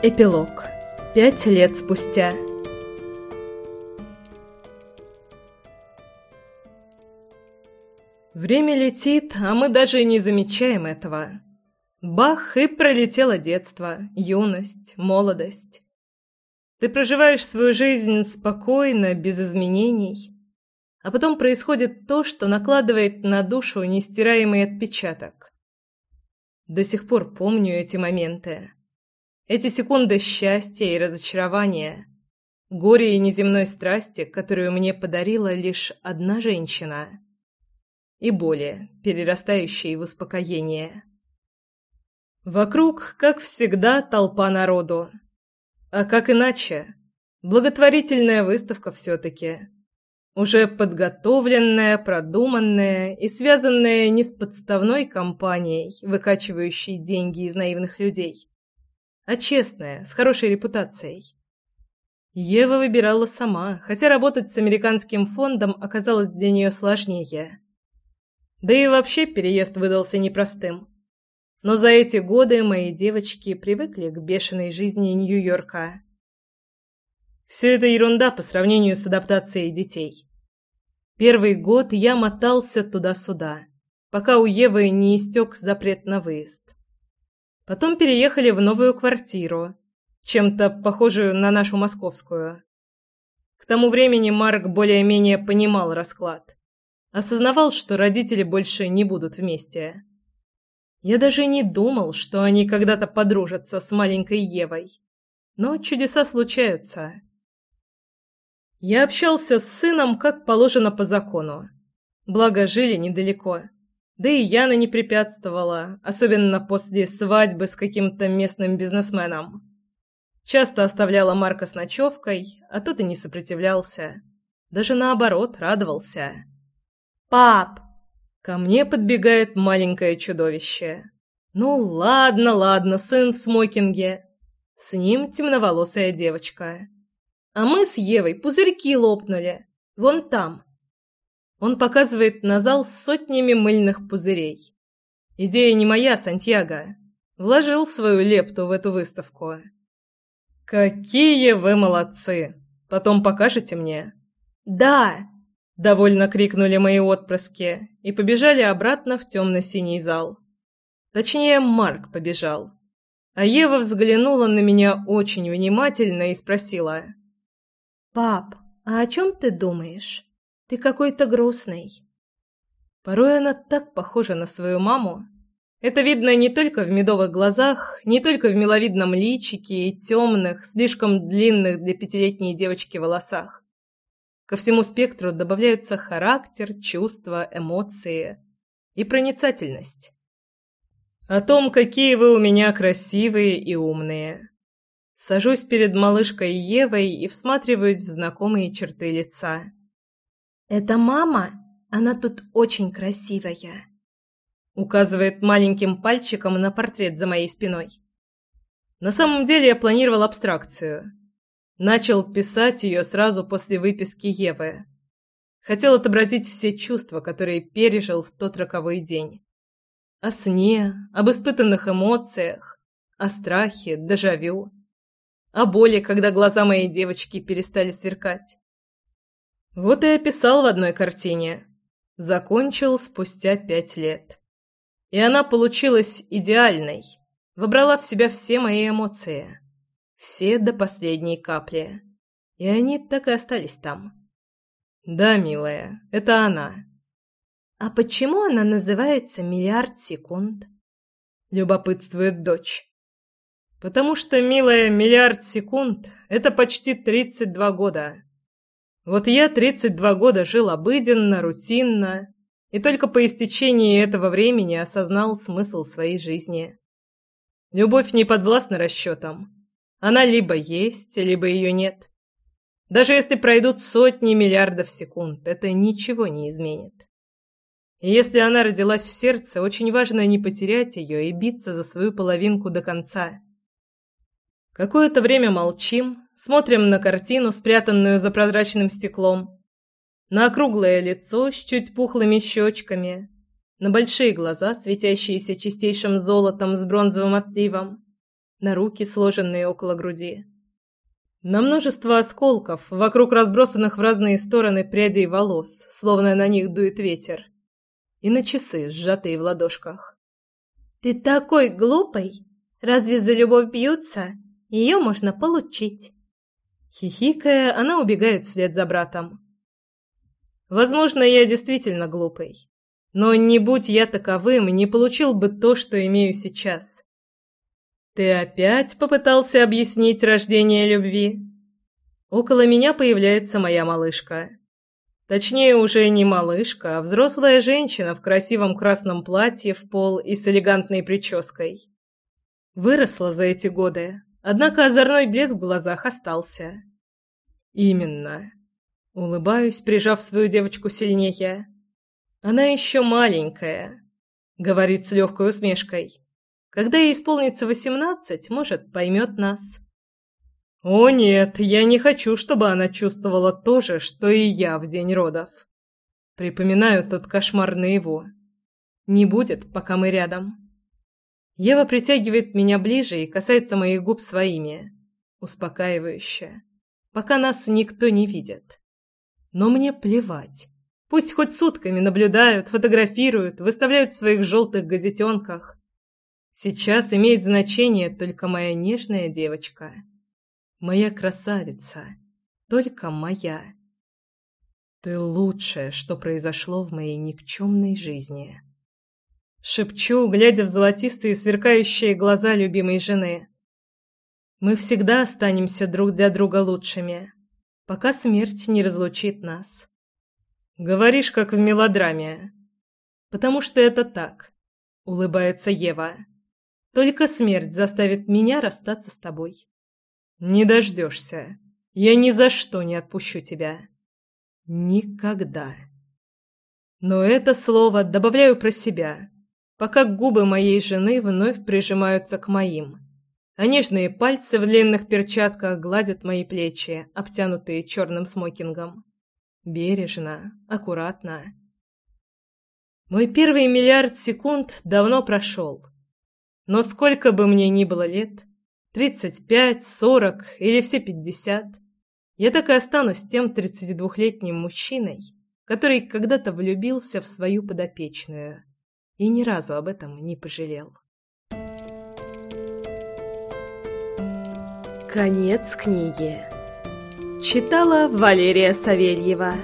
Эпилог. Пять лет спустя. Время летит, а мы даже не замечаем этого. Бах, и пролетело детство, юность, молодость. Ты проживаешь свою жизнь спокойно, без изменений. А потом происходит то, что накладывает на душу нестираемый отпечаток. До сих пор помню эти моменты. Эти секунды счастья и разочарования, горя и неземной страсти, которую мне подарила лишь одна женщина, и боли, перерастающие в успокоение. Вокруг, как всегда, толпа народу. А как иначе? Благотворительная выставка все-таки. Уже подготовленная, продуманная и связанная не с подставной компанией, выкачивающей деньги из наивных людей, а честная, с хорошей репутацией. Ева выбирала сама, хотя работать с американским фондом оказалось для нее сложнее. Да и вообще переезд выдался непростым. Но за эти годы мои девочки привыкли к бешеной жизни Нью-Йорка. Все это ерунда по сравнению с адаптацией детей. Первый год я мотался туда-сюда, пока у Евы не истек запрет на выезд. Потом переехали в новую квартиру, чем-то похожую на нашу московскую. К тому времени Марк более-менее понимал расклад. Осознавал, что родители больше не будут вместе. Я даже не думал, что они когда-то подружатся с маленькой Евой. Но чудеса случаются. Я общался с сыном, как положено по закону. Благо, жили недалеко. Да и Яна не препятствовала, особенно после свадьбы с каким-то местным бизнесменом. Часто оставляла Марка с ночевкой, а тот и не сопротивлялся. Даже наоборот, радовался. «Пап!» Ко мне подбегает маленькое чудовище. «Ну ладно, ладно, сын в смокинге». С ним темноволосая девочка. А мы с Евой пузырьки лопнули. Вон там. Он показывает на зал с сотнями мыльных пузырей. Идея не моя, Сантьяго. Вложил свою лепту в эту выставку. Какие вы молодцы! Потом покажете мне? Да! Довольно крикнули мои отпрыски и побежали обратно в темно-синий зал. Точнее, Марк побежал. А Ева взглянула на меня очень внимательно и спросила. «Пап, а о чем ты думаешь?» Ты какой-то грустный. Порой она так похожа на свою маму. Это видно не только в медовых глазах, не только в миловидном личике и темных, слишком длинных для пятилетней девочки волосах. Ко всему спектру добавляются характер, чувства, эмоции и проницательность. О том, какие вы у меня красивые и умные. Сажусь перед малышкой Евой и всматриваюсь в знакомые черты лица. «Это мама? Она тут очень красивая», — указывает маленьким пальчиком на портрет за моей спиной. На самом деле я планировал абстракцию. Начал писать ее сразу после выписки Евы. Хотел отобразить все чувства, которые пережил в тот роковой день. О сне, об испытанных эмоциях, о страхе, дежавю, о боли, когда глаза моей девочки перестали сверкать. Вот и описал в одной картине. Закончил спустя пять лет. И она получилась идеальной. Вобрала в себя все мои эмоции. Все до последней капли. И они так и остались там. Да, милая, это она. А почему она называется «Миллиард секунд»? Любопытствует дочь. Потому что, милая, миллиард секунд — это почти тридцать два года. Вот я 32 года жил обыденно, рутинно, и только по истечении этого времени осознал смысл своей жизни. Любовь не подвластна расчетам. Она либо есть, либо ее нет. Даже если пройдут сотни миллиардов секунд, это ничего не изменит. И если она родилась в сердце, очень важно не потерять ее и биться за свою половинку до конца. Какое-то время молчим, смотрим на картину, спрятанную за прозрачным стеклом, на округлое лицо с чуть пухлыми щечками, на большие глаза, светящиеся чистейшим золотом с бронзовым отливом, на руки, сложенные около груди. На множество осколков, вокруг разбросанных в разные стороны прядей волос, словно на них дует ветер. И на часы, сжатые в ладошках. «Ты такой глупый! Разве за любовь бьются? Ее можно получить!» Хихикая, она убегает вслед за братом. Возможно, я действительно глупый. Но не будь я таковым, не получил бы то, что имею сейчас. Ты опять попытался объяснить рождение любви? Около меня появляется моя малышка. Точнее, уже не малышка, а взрослая женщина в красивом красном платье в пол и с элегантной прической. Выросла за эти годы, однако озорной блеск в глазах остался. Именно. Улыбаюсь, прижав свою девочку сильнее. Она еще маленькая, говорит с легкой усмешкой. Когда ей исполнится восемнадцать, может, поймет нас. О нет, я не хочу, чтобы она чувствовала то же, что и я в день родов. Припоминаю тот кошмар наяву. Не будет, пока мы рядом. Ева притягивает меня ближе и касается моих губ своими, успокаивающе, пока нас никто не видит. Но мне плевать. Пусть хоть сутками наблюдают, фотографируют, выставляют в своих желтых газетенках. Сейчас имеет значение только моя нежная девочка. Моя красавица. Только моя. Ты лучшее, что произошло в моей никчемной жизни. Шепчу, глядя в золотистые сверкающие глаза любимой жены. Мы всегда останемся друг для друга лучшими, пока смерть не разлучит нас. Говоришь, как в мелодраме. Потому что это так, улыбается Ева. Только смерть заставит меня расстаться с тобой. Не дождешься. Я ни за что не отпущу тебя. Никогда. Но это слово добавляю про себя, пока губы моей жены вновь прижимаются к моим, а пальцы в длинных перчатках гладят мои плечи, обтянутые черным смокингом. Бережно, аккуратно. Мой первый миллиард секунд давно прошел. Но сколько бы мне ни было лет, тридцать пять, сорок или все пятьдесят, я так и останусь тем тридцатидвухлетним мужчиной, который когда-то влюбился в свою подопечную и ни разу об этом не пожалел. Конец книги. Читала Валерия Савельева.